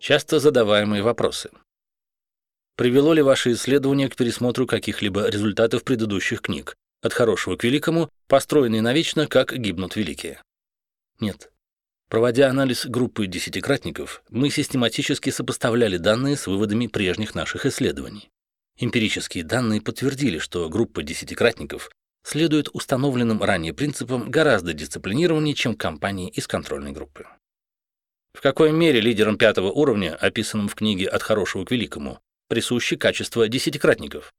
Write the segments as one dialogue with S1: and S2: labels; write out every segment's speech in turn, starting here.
S1: Часто задаваемые вопросы. Привело ли ваше исследование к пересмотру каких-либо результатов предыдущих книг, от хорошего к великому, построенные навечно, как гибнут великие? Нет. Проводя анализ группы десятикратников, мы систематически сопоставляли данные с выводами прежних наших исследований. Эмпирические данные подтвердили, что группа десятикратников следует установленным ранее принципам гораздо дисциплинированнее, чем компании из контрольной группы. В какой мере лидерам пятого уровня, описанным в книге «От хорошего к великому», присущи качества десятикратников?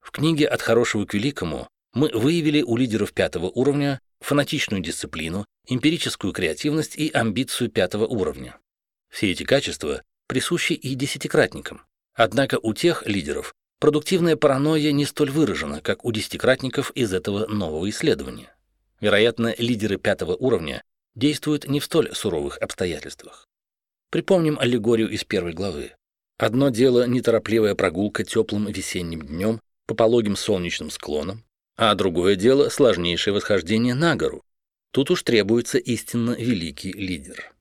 S1: В книге «От хорошего к великому» мы выявили у лидеров пятого уровня фанатичную дисциплину, эмпирическую креативность и амбицию пятого уровня. Все эти качества присущи и десятикратникам. Однако у тех лидеров продуктивная паранойя не столь выражена, как у десятикратников из этого нового исследования. Вероятно, лидеры пятого уровня действуют не в столь суровых обстоятельствах. Припомним аллегорию из первой главы. Одно дело неторопливая прогулка теплым весенним днем по пологим солнечным склонам, а другое дело сложнейшее восхождение на гору. Тут уж требуется истинно великий лидер.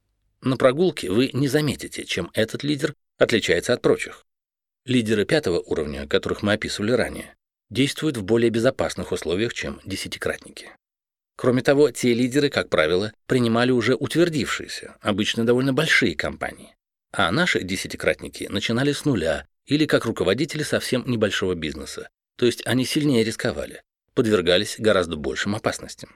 S1: На прогулке вы не заметите, чем этот лидер отличается от прочих. Лидеры пятого уровня, которых мы описывали ранее, действуют в более безопасных условиях, чем десятикратники. Кроме того, те лидеры, как правило, принимали уже утвердившиеся, обычно довольно большие компании, а наши десятикратники начинали с нуля или как руководители совсем небольшого бизнеса, то есть они сильнее рисковали, подвергались гораздо большим опасностям.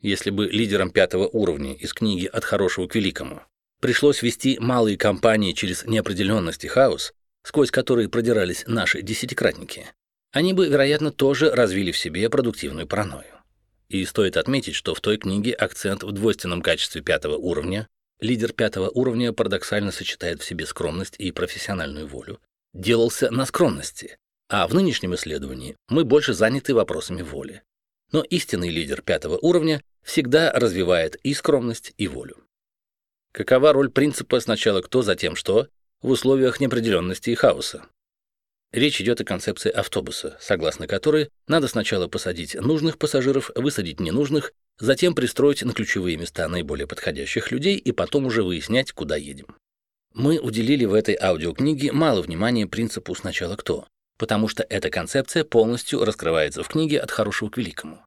S1: Если бы лидерам пятого уровня из книги «От хорошего к великому» пришлось вести малые компании через неопределенность и хаос, сквозь которые продирались наши десятикратники, они бы, вероятно, тоже развили в себе продуктивную паранойю. И стоит отметить, что в той книге акцент в двойственном качестве пятого уровня, лидер пятого уровня парадоксально сочетает в себе скромность и профессиональную волю, делался на скромности, а в нынешнем исследовании мы больше заняты вопросами воли. Но истинный лидер пятого уровня всегда развивает и скромность, и волю. Какова роль принципа «сначала кто, затем что» в условиях неопределенности и хаоса? Речь идет о концепции автобуса, согласно которой надо сначала посадить нужных пассажиров, высадить ненужных, затем пристроить на ключевые места наиболее подходящих людей и потом уже выяснять, куда едем. Мы уделили в этой аудиокниге мало внимания принципу «сначала кто», потому что эта концепция полностью раскрывается в книге «От хорошего к великому».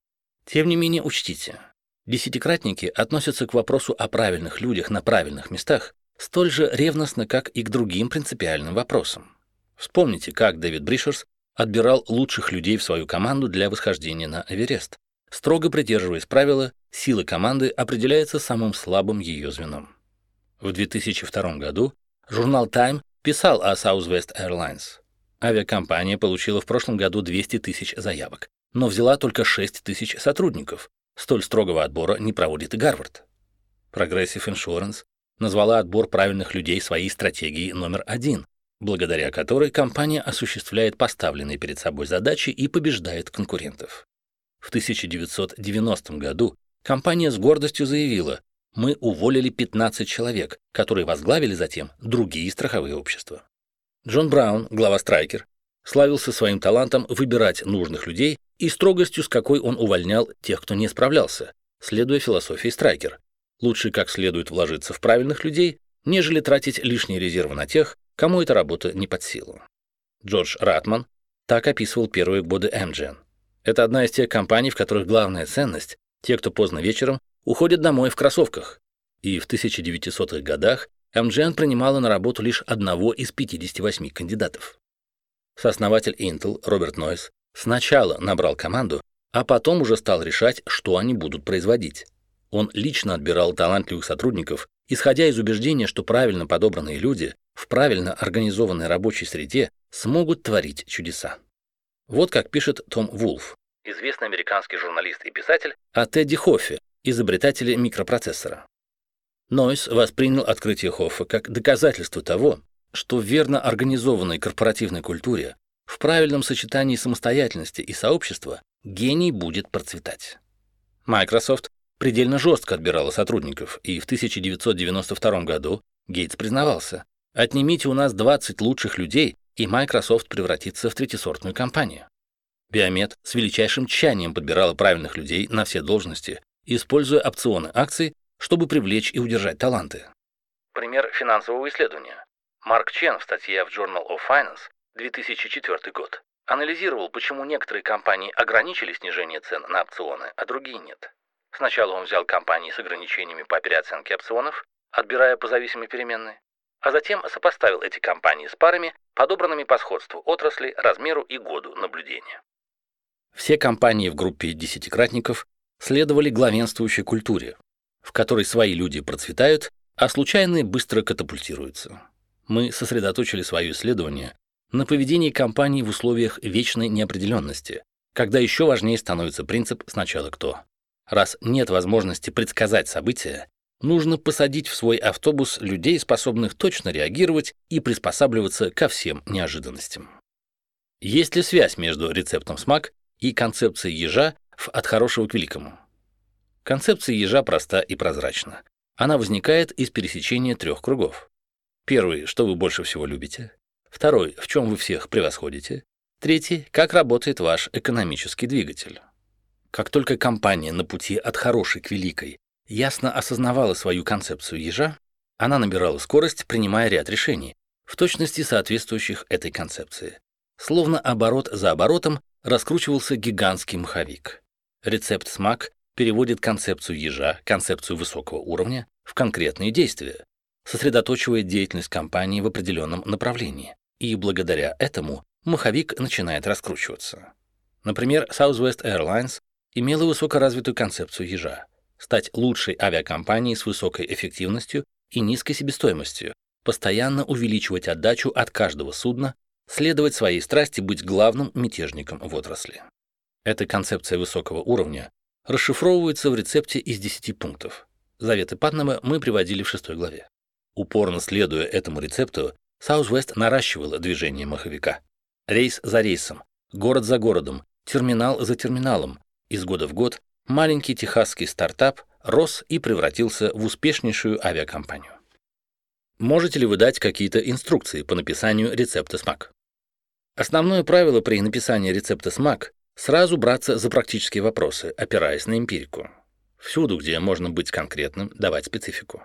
S1: Тем не менее, учтите, десятикратники относятся к вопросу о правильных людях на правильных местах столь же ревностно, как и к другим принципиальным вопросам. Вспомните, как Дэвид Бришерс отбирал лучших людей в свою команду для восхождения на Эверест, строго придерживаясь правила «сила команды определяется самым слабым ее звеном». В 2002 году журнал Time писал о Southwest Airlines. Авиакомпания получила в прошлом году 200 тысяч заявок, но взяла только 6 тысяч сотрудников. Столь строгого отбора не проводит и Гарвард. Progressive Insurance назвала отбор правильных людей своей стратегией номер один, благодаря которой компания осуществляет поставленные перед собой задачи и побеждает конкурентов. В 1990 году компания с гордостью заявила, мы уволили 15 человек, которые возглавили затем другие страховые общества. Джон Браун, глава Страйкер, славился своим талантом выбирать нужных людей и строгостью, с какой он увольнял тех, кто не справлялся, следуя философии Страйкер. Лучше как следует вложиться в правильных людей, нежели тратить лишние резервы на тех, кому эта работа не под силу. Джордж Ратман так описывал первые годы MGN. Это одна из тех компаний, в которых главная ценность – те, кто поздно вечером уходят домой в кроссовках. И в 1900-х годах MGN принимала на работу лишь одного из 58 кандидатов. Сооснователь Intel Роберт Нойс сначала набрал команду, а потом уже стал решать, что они будут производить. Он лично отбирал талантливых сотрудников, исходя из убеждения, что правильно подобранные люди в правильно организованной рабочей среде смогут творить чудеса. Вот как пишет Том Вулф, известный американский журналист и писатель, о Тедди Хоффе, изобретателе микропроцессора. Нойс воспринял открытие Хоффа как доказательство того, что в верно организованной корпоративной культуре, в правильном сочетании самостоятельности и сообщества, гений будет процветать. Microsoft предельно жестко отбирала сотрудников, и в 1992 году Гейтс признавался, Отнимите у нас 20 лучших людей, и Microsoft превратится в третьесортную компанию. Биомед с величайшим тщанием подбирала правильных людей на все должности, используя опционы акций, чтобы привлечь и удержать таланты. Пример финансового исследования. Марк Чен в статье в Journal of Finance 2004 год анализировал, почему некоторые компании ограничили снижение цен на опционы, а другие нет. Сначала он взял компании с ограничениями по переоценке опционов, отбирая по зависимой переменной, а затем сопоставил эти компании с парами, подобранными по сходству отрасли, размеру и году наблюдения. Все компании в группе десятикратников следовали главенствующей культуре, в которой свои люди процветают, а случайные быстро катапультируются. Мы сосредоточили свое исследование на поведении компаний в условиях вечной неопределенности, когда еще важнее становится принцип «сначала кто». Раз нет возможности предсказать события, нужно посадить в свой автобус людей, способных точно реагировать и приспосабливаться ко всем неожиданностям. Есть ли связь между рецептом СМАК и концепцией ежа в «От хорошего к великому»? Концепция ежа проста и прозрачна. Она возникает из пересечения трех кругов. Первый, что вы больше всего любите. Второй, в чем вы всех превосходите. Третий, как работает ваш экономический двигатель. Как только компания на пути от хорошей к великой ясно осознавала свою концепцию ежа, она набирала скорость, принимая ряд решений, в точности соответствующих этой концепции. Словно оборот за оборотом раскручивался гигантский маховик. Рецепт СМАК переводит концепцию ежа, концепцию высокого уровня, в конкретные действия, сосредоточивая деятельность компании в определенном направлении, и благодаря этому маховик начинает раскручиваться. Например, Southwest Airlines имела высокоразвитую концепцию ежа – стать лучшей авиакомпанией с высокой эффективностью и низкой себестоимостью, постоянно увеличивать отдачу от каждого судна, следовать своей страсти быть главным мятежником в отрасли. Эта концепция высокого уровня расшифровывается в рецепте из 10 пунктов. Заветы Патнама мы приводили в шестой главе. Упорно следуя этому рецепту, Southwest наращивала движение маховика. Рейс за рейсом, город за городом, терминал за терминалом, из года в год маленький техасский стартап рос и превратился в успешнейшую авиакомпанию. Можете ли вы дать какие-то инструкции по написанию рецепта СМАК? Основное правило при написании рецепта СМАК – сразу браться за практические вопросы, опираясь на эмпирику. Всюду, где можно быть конкретным, давать специфику.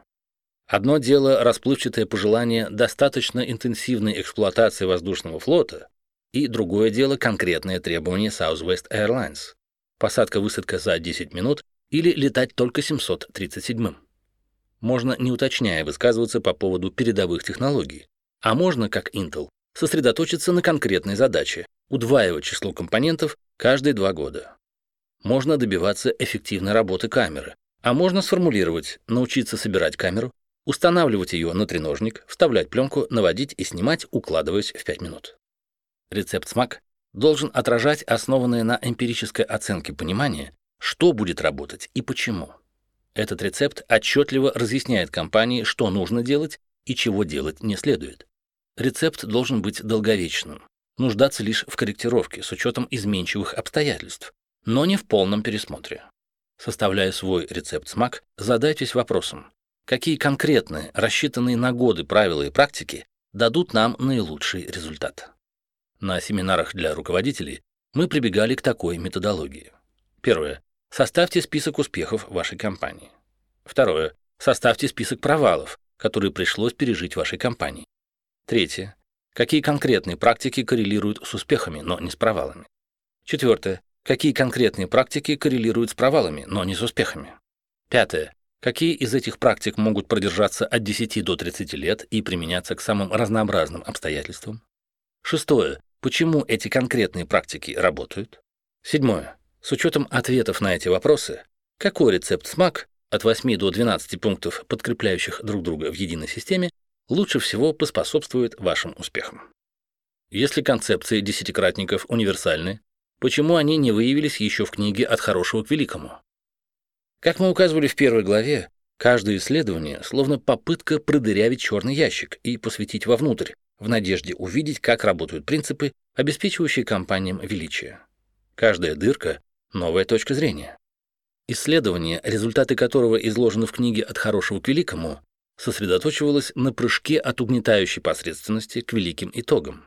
S1: Одно дело расплывчатое пожелание достаточно интенсивной эксплуатации воздушного флота, и другое дело конкретное требование Southwest Airlines посадка-высадка за 10 минут или летать только 737-м. Можно, не уточняя, высказываться по поводу передовых технологий. А можно, как Intel, сосредоточиться на конкретной задаче – удваивать число компонентов каждые два года. Можно добиваться эффективной работы камеры, а можно сформулировать, научиться собирать камеру, устанавливать ее на треножник, вставлять пленку, наводить и снимать, укладываясь в 5 минут. Рецепт смак должен отражать основанное на эмпирической оценке понимание, что будет работать и почему. Этот рецепт отчетливо разъясняет компании, что нужно делать и чего делать не следует. Рецепт должен быть долговечным, нуждаться лишь в корректировке с учетом изменчивых обстоятельств, но не в полном пересмотре. Составляя свой рецепт СМАК, задайтесь вопросом, какие конкретные, рассчитанные на годы правила и практики дадут нам наилучший результат. На семинарах для руководителей мы прибегали к такой методологии. Первое. Составьте список успехов вашей компании. Второе. Составьте список провалов, которые пришлось пережить вашей компании. Третье. Какие конкретные практики коррелируют с успехами, но не с провалами. Четвертое. Какие конкретные практики коррелируют с провалами, но не с успехами. Пятое. Какие из этих практик могут продержаться от 10 до 30 лет и применяться к самым разнообразным обстоятельствам? Шестое. Почему эти конкретные практики работают? Седьмое. С учетом ответов на эти вопросы, какой рецепт СМАК от 8 до 12 пунктов, подкрепляющих друг друга в единой системе, лучше всего поспособствует вашим успехам? Если концепции десятикратников универсальны, почему они не выявились еще в книге «От хорошего к великому»? Как мы указывали в первой главе, каждое исследование словно попытка продырявить черный ящик и посветить вовнутрь, в надежде увидеть, как работают принципы, обеспечивающие компаниям величие. Каждая дырка — новая точка зрения. Исследование, результаты которого изложены в книге «От хорошего к великому», сосредоточивалось на прыжке от угнетающей посредственности к великим итогам.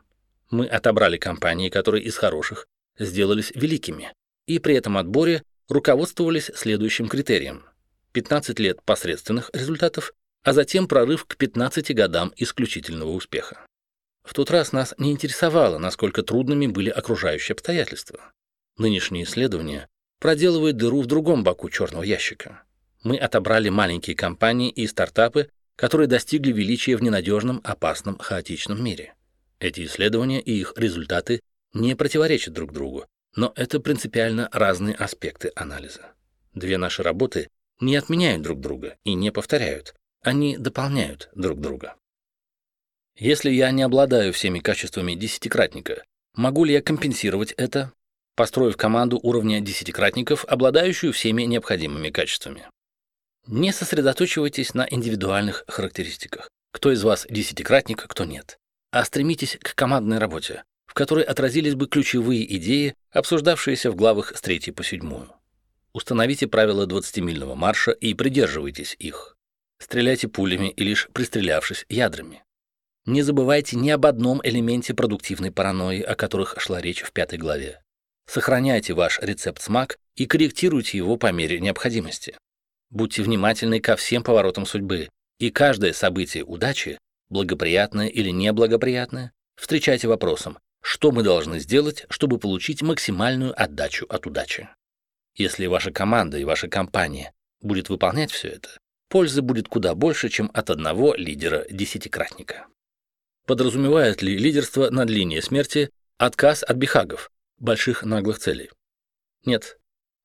S1: Мы отобрали компании, которые из хороших сделались великими, и при этом отборе руководствовались следующим критерием. 15 лет посредственных результатов а затем прорыв к 15 годам исключительного успеха. В тот раз нас не интересовало, насколько трудными были окружающие обстоятельства. Нынешние исследования проделывают дыру в другом боку черного ящика. Мы отобрали маленькие компании и стартапы, которые достигли величия в ненадежном, опасном, хаотичном мире. Эти исследования и их результаты не противоречат друг другу, но это принципиально разные аспекты анализа. Две наши работы не отменяют друг друга и не повторяют, они дополняют друг друга. Если я не обладаю всеми качествами десятикратника, могу ли я компенсировать это, построив команду уровня десятикратников, обладающую всеми необходимыми качествами? Не сосредоточивайтесь на индивидуальных характеристиках, кто из вас десятикратник, кто нет, а стремитесь к командной работе, в которой отразились бы ключевые идеи, обсуждавшиеся в главах с 3 по 7. Установите правила 20-мильного марша и придерживайтесь их. Стреляйте пулями и лишь пристрелявшись ядрами. Не забывайте ни об одном элементе продуктивной паранойи, о которых шла речь в пятой главе. Сохраняйте ваш рецепт смак и корректируйте его по мере необходимости. Будьте внимательны ко всем поворотам судьбы, и каждое событие удачи, благоприятное или неблагоприятное, встречайте вопросом, что мы должны сделать, чтобы получить максимальную отдачу от удачи. Если ваша команда и ваша компания будет выполнять все это, пользы будет куда больше, чем от одного лидера-десятикратника. Подразумевает ли лидерство над линией смерти отказ от бихагов, больших наглых целей? Нет.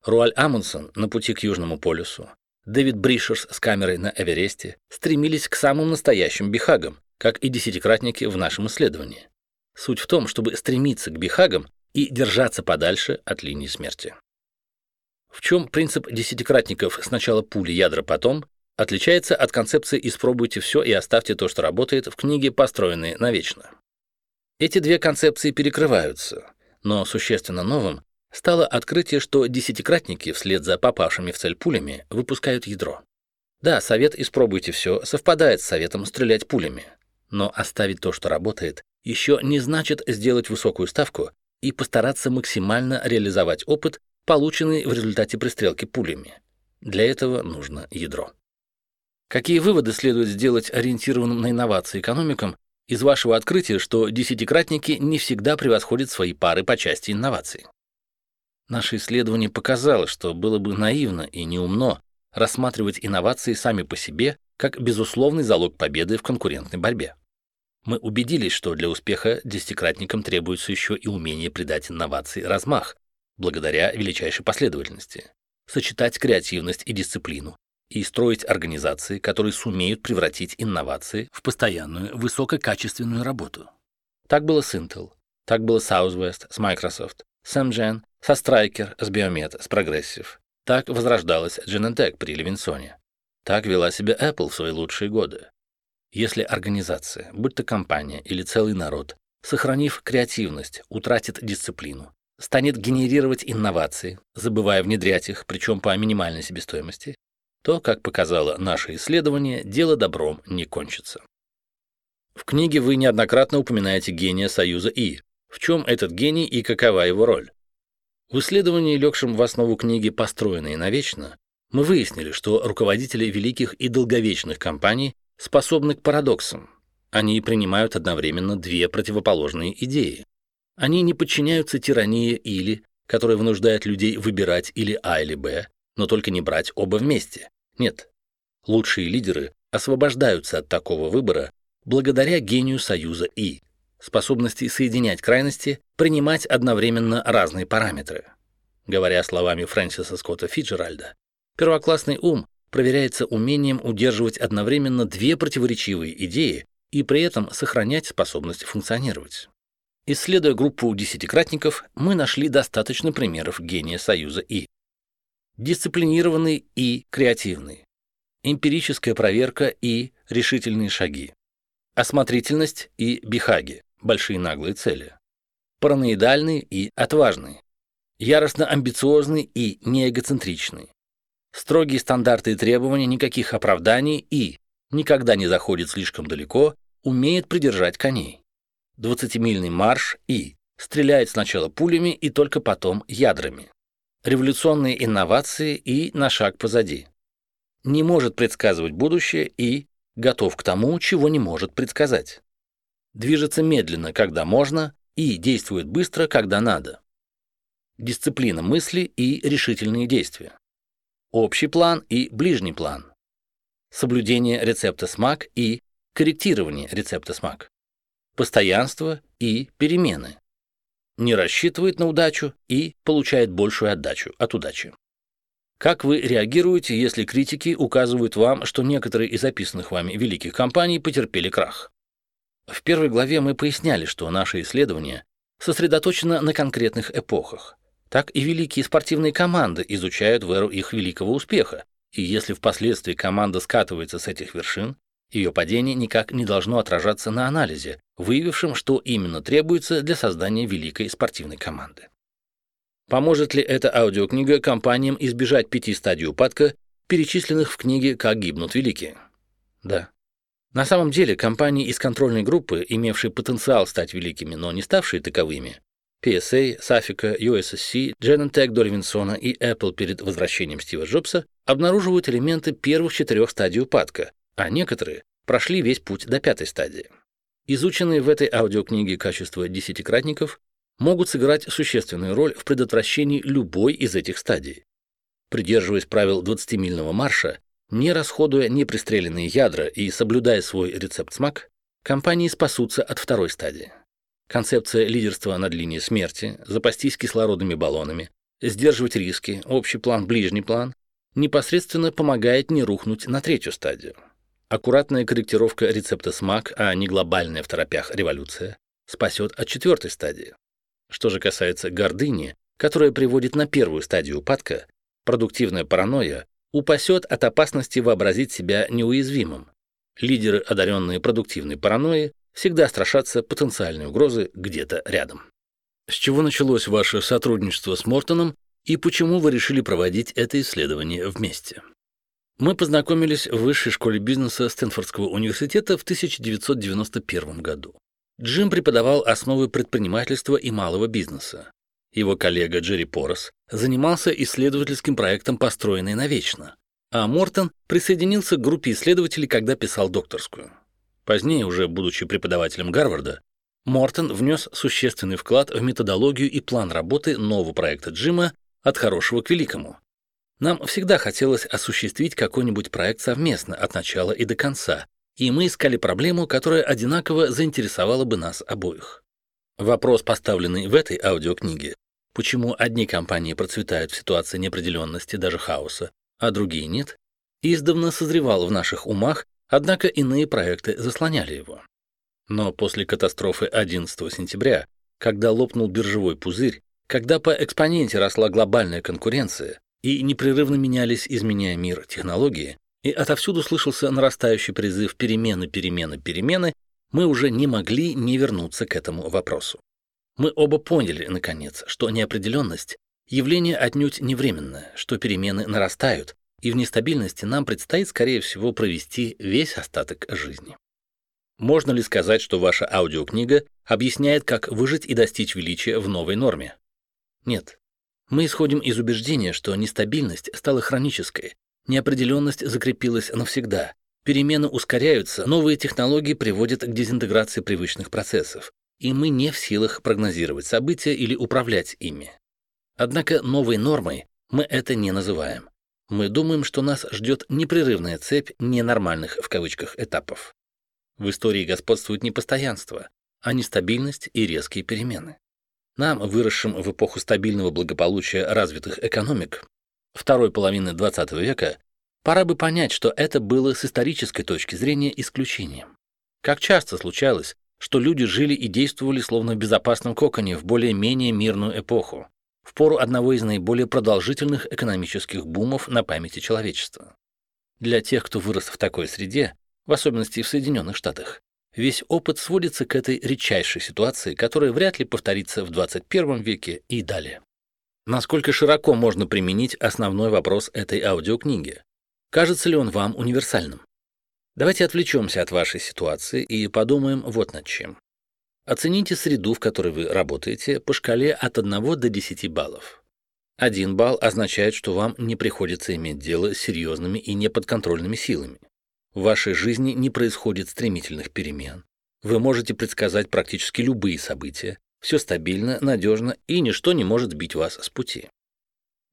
S1: Руаль Амундсен на пути к Южному полюсу, Дэвид Бришерс с камерой на Эвересте стремились к самым настоящим бихагам, как и десятикратники в нашем исследовании. Суть в том, чтобы стремиться к бихагам и держаться подальше от линии смерти. В чем принцип десятикратников сначала пули, ядра, потом отличается от концепции «испробуйте все и оставьте то, что работает» в книге «Построенные навечно». Эти две концепции перекрываются, но существенно новым стало открытие, что десятикратники вслед за попавшими в цель пулями выпускают ядро. Да, совет «испробуйте все» совпадает с советом стрелять пулями, но оставить то, что работает, еще не значит сделать высокую ставку и постараться максимально реализовать опыт, полученный в результате пристрелки пулями. Для этого нужно ядро. Какие выводы следует сделать ориентированным на инновации экономикам из вашего открытия, что десятикратники не всегда превосходят свои пары по части инноваций? Наше исследование показало, что было бы наивно и неумно рассматривать инновации сами по себе как безусловный залог победы в конкурентной борьбе. Мы убедились, что для успеха десятикратникам требуется еще и умение придать инновации размах, благодаря величайшей последовательности, сочетать креативность и дисциплину, и строить организации, которые сумеют превратить инновации в постоянную высококачественную работу. Так было с Intel, так было с Southwest, с Microsoft, с Amgen, со Stryker, с Biomed, с Progressive. Так возрождалась Genentech при Левинсоне. Так вела себя Apple в свои лучшие годы. Если организация, будь то компания или целый народ, сохранив креативность, утратит дисциплину, станет генерировать инновации, забывая внедрять их, причем по минимальной себестоимости, то, как показало наше исследование, дело добром не кончится. В книге вы неоднократно упоминаете гения Союза И. В чем этот гений и какова его роль? В исследовании, легшем в основу книги «Построенные навечно», мы выяснили, что руководители великих и долговечных компаний способны к парадоксам. Они принимают одновременно две противоположные идеи. Они не подчиняются тирании или, которая вынуждает людей выбирать или А или Б, но только не брать оба вместе. Нет. Лучшие лидеры освобождаются от такого выбора благодаря гению союза И, способности соединять крайности, принимать одновременно разные параметры. Говоря словами Фрэнсиса Скотта Фиджеральда, первоклассный ум проверяется умением удерживать одновременно две противоречивые идеи и при этом сохранять способность функционировать. Исследуя группу десятикратников, мы нашли достаточно примеров гения союза И дисциплинированный и креативный, эмпирическая проверка и решительные шаги, осмотрительность и бихаги, большие наглые цели, параноидальный и отважный, яростно амбициозный и неэгоцентричный, строгие стандарты и требования, никаких оправданий и никогда не заходит слишком далеко, умеет придержать коней, 20-мильный марш и стреляет сначала пулями и только потом ядрами революционные инновации и на шаг позади. Не может предсказывать будущее и готов к тому, чего не может предсказать. Движется медленно, когда можно, и действует быстро, когда надо. Дисциплина мысли и решительные действия. Общий план и ближний план. Соблюдение рецепта СМАК и корректирование рецепта СМАК. Постоянство и перемены. Не рассчитывает на удачу и получает большую отдачу от удачи. Как вы реагируете, если критики указывают вам, что некоторые из описанных вами великих компаний потерпели крах? В первой главе мы поясняли, что наше исследование сосредоточено на конкретных эпохах. Так и великие спортивные команды изучают в эру их великого успеха, и если впоследствии команда скатывается с этих вершин, ее падение никак не должно отражаться на анализе, выявившем, что именно требуется для создания великой спортивной команды. Поможет ли эта аудиокнига компаниям избежать пяти стадий упадка, перечисленных в книге «Как гибнут великие»? Да. На самом деле, компании из контрольной группы, имевшие потенциал стать великими, но не ставшие таковыми, PSA, Safika, USSC, Genentech до Левинсона и Apple перед возвращением Стива Джобса обнаруживают элементы первых четырех стадий упадка, а некоторые прошли весь путь до пятой стадии. Изученные в этой аудиокниге качества десятикратников могут сыграть существенную роль в предотвращении любой из этих стадий. Придерживаясь правил 20-мильного марша, не расходуя непристреленные ядра и соблюдая свой рецепт СМАК, компании спасутся от второй стадии. Концепция лидерства над линией смерти, запастись кислородными баллонами, сдерживать риски, общий план, ближний план, непосредственно помогает не рухнуть на третью стадию. Аккуратная корректировка рецепта СМАК, а не глобальная в торопях революция, спасет от четвертой стадии. Что же касается гордыни, которая приводит на первую стадию упадка, продуктивная паранойя упасет от опасности вообразить себя неуязвимым. Лидеры, одаренные продуктивной паранойей, всегда страшатся потенциальной угрозы где-то рядом. С чего началось ваше сотрудничество с Мортоном и почему вы решили проводить это исследование вместе? Мы познакомились в Высшей школе бизнеса Стэнфордского университета в 1991 году. Джим преподавал основы предпринимательства и малого бизнеса. Его коллега Джерри Порос занимался исследовательским проектом «Построенный навечно», а Мортон присоединился к группе исследователей, когда писал докторскую. Позднее, уже будучи преподавателем Гарварда, Мортон внес существенный вклад в методологию и план работы нового проекта Джима «От хорошего к великому». Нам всегда хотелось осуществить какой-нибудь проект совместно от начала и до конца, и мы искали проблему, которая одинаково заинтересовала бы нас обоих. Вопрос, поставленный в этой аудиокниге, почему одни компании процветают в ситуации неопределенности, даже хаоса, а другие нет, издавна созревал в наших умах, однако иные проекты заслоняли его. Но после катастрофы 11 сентября, когда лопнул биржевой пузырь, когда по экспоненте росла глобальная конкуренция и непрерывно менялись, изменяя мир, технологии, и отовсюду слышался нарастающий призыв перемены, перемены, перемены, мы уже не могли не вернуться к этому вопросу. Мы оба поняли, наконец, что неопределенность – явление отнюдь не временное, что перемены нарастают, и в нестабильности нам предстоит, скорее всего, провести весь остаток жизни. Можно ли сказать, что ваша аудиокнига объясняет, как выжить и достичь величия в новой норме? Нет. Мы исходим из убеждения, что нестабильность стала хронической, Неопределенность закрепилась навсегда. Перемены ускоряются, новые технологии приводят к дезинтеграции привычных процессов, и мы не в силах прогнозировать события или управлять ими. Однако новой нормой мы это не называем. Мы думаем, что нас ждет непрерывная цепь ненормальных в кавычках этапов. В истории господствует не постоянство, а нестабильность и резкие перемены. Нам, выросшим в эпоху стабильного благополучия развитых экономик, второй половины XX века, пора бы понять, что это было с исторической точки зрения исключением. Как часто случалось, что люди жили и действовали словно в безопасном коконе в более-менее мирную эпоху, в пору одного из наиболее продолжительных экономических бумов на памяти человечества. Для тех, кто вырос в такой среде, в особенности в Соединенных Штатах, весь опыт сводится к этой редчайшей ситуации, которая вряд ли повторится в 21 веке и далее. Насколько широко можно применить основной вопрос этой аудиокниги? Кажется ли он вам универсальным? Давайте отвлечемся от вашей ситуации и подумаем вот над чем. Оцените среду, в которой вы работаете, по шкале от 1 до 10 баллов. Один балл означает, что вам не приходится иметь дело с серьезными и неподконтрольными силами. В вашей жизни не происходит стремительных перемен. Вы можете предсказать практически любые события. Все стабильно, надежно, и ничто не может сбить вас с пути.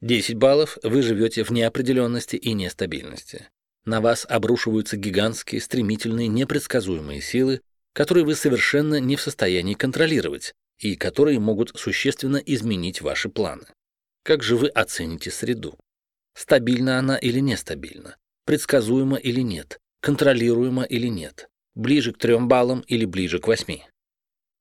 S1: 10 баллов вы живете в неопределенности и нестабильности. На вас обрушиваются гигантские, стремительные, непредсказуемые силы, которые вы совершенно не в состоянии контролировать и которые могут существенно изменить ваши планы. Как же вы оцените среду? Стабильна она или нестабильна? Предсказуема или нет? Контролируема или нет? Ближе к трем баллам или ближе к восьми?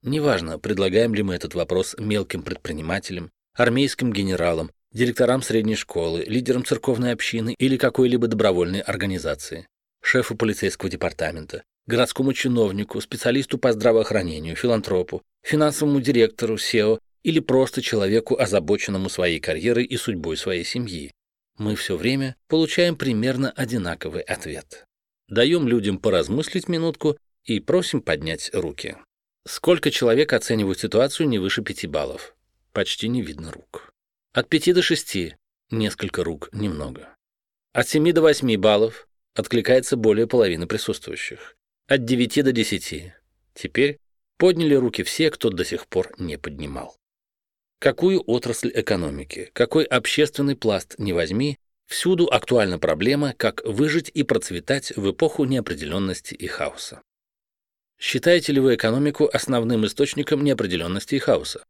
S1: Неважно, предлагаем ли мы этот вопрос мелким предпринимателям, армейским генералам, директорам средней школы, лидерам церковной общины или какой-либо добровольной организации, шефу полицейского департамента, городскому чиновнику, специалисту по здравоохранению, филантропу, финансовому директору, SEO или просто человеку, озабоченному своей карьерой и судьбой своей семьи. Мы все время получаем примерно одинаковый ответ. Даем людям поразмыслить минутку и просим поднять руки. Сколько человек оценивают ситуацию не выше 5 баллов? Почти не видно рук. От 5 до 6 – несколько рук, немного. От 7 до 8 баллов откликается более половины присутствующих. От 9 до 10. Теперь подняли руки все, кто до сих пор не поднимал. Какую отрасль экономики, какой общественный пласт не возьми, всюду актуальна проблема, как выжить и процветать в эпоху неопределенности и хаоса. Считаете ли вы экономику основным источником неопределенности и хаоса?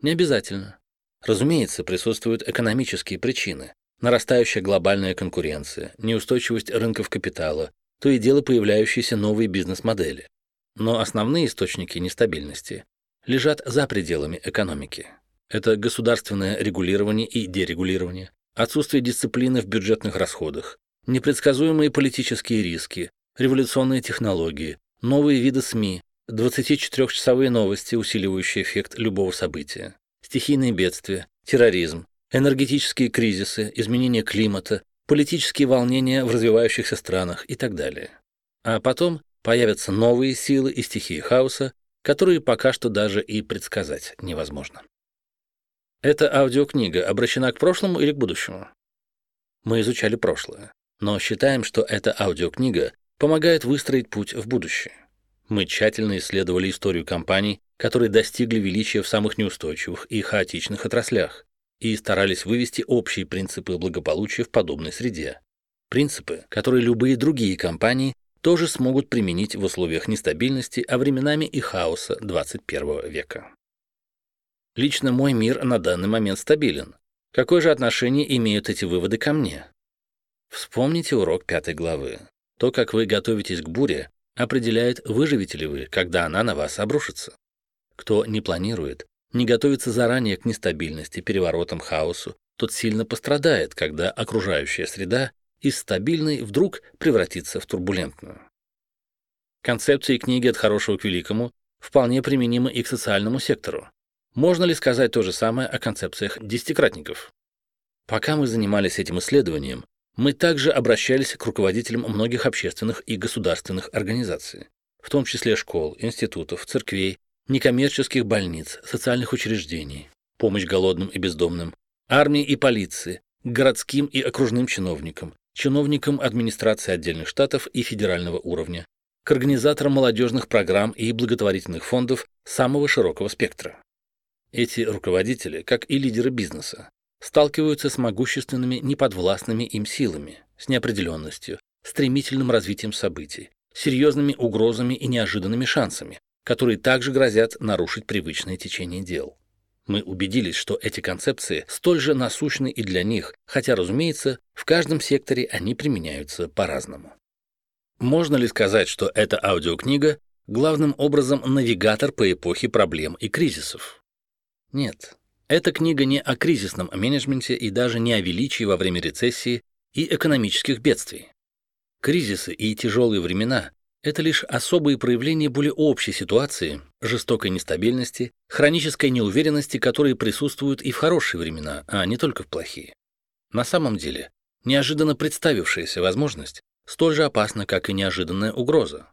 S1: Не обязательно. Разумеется, присутствуют экономические причины. Нарастающая глобальная конкуренция, неустойчивость рынков капитала, то и дело появляющиеся новые бизнес-модели. Но основные источники нестабильности лежат за пределами экономики. Это государственное регулирование и дерегулирование, отсутствие дисциплины в бюджетных расходах, непредсказуемые политические риски, революционные технологии, новые виды СМИ, 24-часовые новости, усиливающие эффект любого события, стихийные бедствия, терроризм, энергетические кризисы, изменение климата, политические волнения в развивающихся странах и так далее. А потом появятся новые силы и стихии хаоса, которые пока что даже и предсказать невозможно. Эта аудиокнига обращена к прошлому или к будущему? Мы изучали прошлое, но считаем, что эта аудиокнига помогает выстроить путь в будущее. Мы тщательно исследовали историю компаний, которые достигли величия в самых неустойчивых и хаотичных отраслях, и старались вывести общие принципы благополучия в подобной среде. Принципы, которые любые другие компании тоже смогут применить в условиях нестабильности, а временами и хаоса 21 века. Лично мой мир на данный момент стабилен. Какое же отношение имеют эти выводы ко мне? Вспомните урок пятой главы. То, как вы готовитесь к буре, определяет, выживете ли вы, когда она на вас обрушится. Кто не планирует, не готовится заранее к нестабильности, переворотам, хаосу, тот сильно пострадает, когда окружающая среда из стабильной вдруг превратится в турбулентную. Концепции книги «От хорошего к великому» вполне применимы и к социальному сектору. Можно ли сказать то же самое о концепциях десятикратников? Пока мы занимались этим исследованием, мы также обращались к руководителям многих общественных и государственных организаций, в том числе школ, институтов, церквей, некоммерческих больниц, социальных учреждений, помощь голодным и бездомным, армии и полиции, городским и окружным чиновникам, чиновникам администрации отдельных штатов и федерального уровня, к организаторам молодежных программ и благотворительных фондов самого широкого спектра. Эти руководители, как и лидеры бизнеса, сталкиваются с могущественными неподвластными им силами, с неопределенностью, стремительным развитием событий, серьезными угрозами и неожиданными шансами, которые также грозят нарушить привычное течение дел. Мы убедились, что эти концепции столь же насущны и для них, хотя, разумеется, в каждом секторе они применяются по-разному. Можно ли сказать, что эта аудиокнига главным образом навигатор по эпохе проблем и кризисов? Нет. Эта книга не о кризисном менеджменте и даже не о величии во время рецессии и экономических бедствий. Кризисы и тяжелые времена это лишь особые проявления более общей ситуации, жестокой нестабильности, хронической неуверенности, которые присутствуют и в хорошие времена, а не только в плохие. На самом деле, неожиданно представившаяся возможность столь же опасна, как и неожиданная угроза.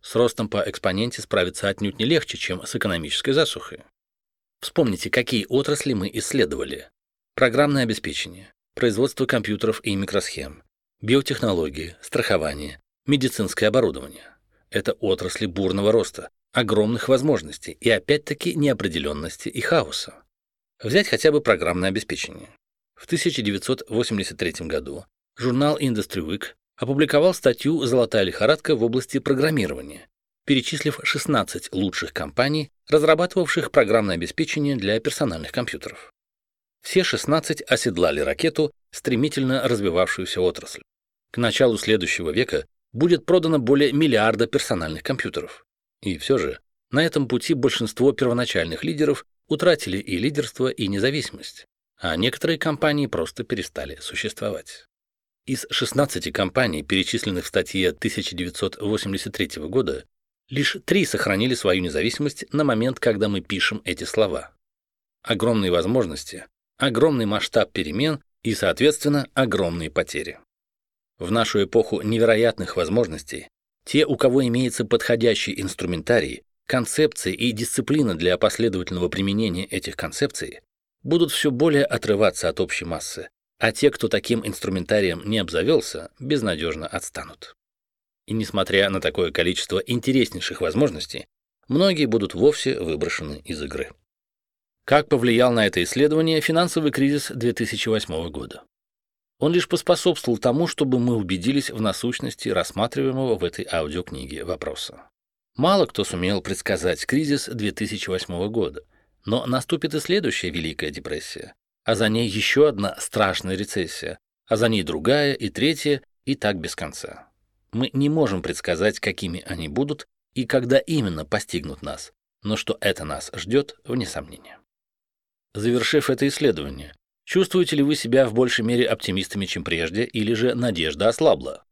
S1: С ростом по экспоненте справиться отнюдь не легче, чем с экономической засухой. Вспомните, какие отрасли мы исследовали. Программное обеспечение, производство компьютеров и микросхем, биотехнологии, страхование, Медицинское оборудование. Это отрасли бурного роста, огромных возможностей и опять-таки неопределенности и хаоса. Взять хотя бы программное обеспечение. В 1983 году журнал Industry Week опубликовал статью «Золотая лихорадка в области программирования», перечислив 16 лучших компаний, разрабатывавших программное обеспечение для персональных компьютеров. Все 16 оседлали ракету, стремительно развивавшуюся отрасль. К началу следующего века будет продано более миллиарда персональных компьютеров. И все же, на этом пути большинство первоначальных лидеров утратили и лидерство, и независимость, а некоторые компании просто перестали существовать. Из 16 компаний, перечисленных в статье 1983 года, лишь три сохранили свою независимость на момент, когда мы пишем эти слова. Огромные возможности, огромный масштаб перемен и, соответственно, огромные потери. В нашу эпоху невероятных возможностей те, у кого имеется подходящий инструментарий, концепции и дисциплина для последовательного применения этих концепций, будут все более отрываться от общей массы, а те, кто таким инструментарием не обзавелся, безнадежно отстанут. И несмотря на такое количество интереснейших возможностей, многие будут вовсе выброшены из игры. Как повлиял на это исследование финансовый кризис 2008 года? Он лишь поспособствовал тому, чтобы мы убедились в насущности рассматриваемого в этой аудиокниге вопроса. Мало кто сумел предсказать кризис 2008 года, но наступит и следующая Великая депрессия, а за ней еще одна страшная рецессия, а за ней другая и третья, и так без конца. Мы не можем предсказать, какими они будут и когда именно постигнут нас, но что это нас ждет, вне сомнения. Завершив это исследование, чувствуете ли вы себя в большей мере оптимистами, чем прежде, или же надежда ослабла?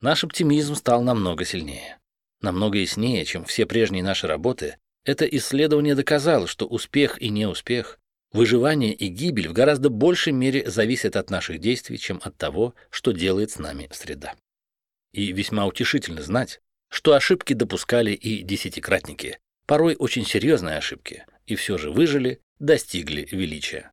S1: Наш оптимизм стал намного сильнее. Намного яснее, чем все прежние наши работы, это исследование доказало, что успех и неуспех, выживание и гибель в гораздо большей мере зависят от наших действий, чем от того, что делает с нами среда. И весьма утешительно знать, что ошибки допускали и десятикратники, порой очень серьезные ошибки, и все же выжили достигли величия.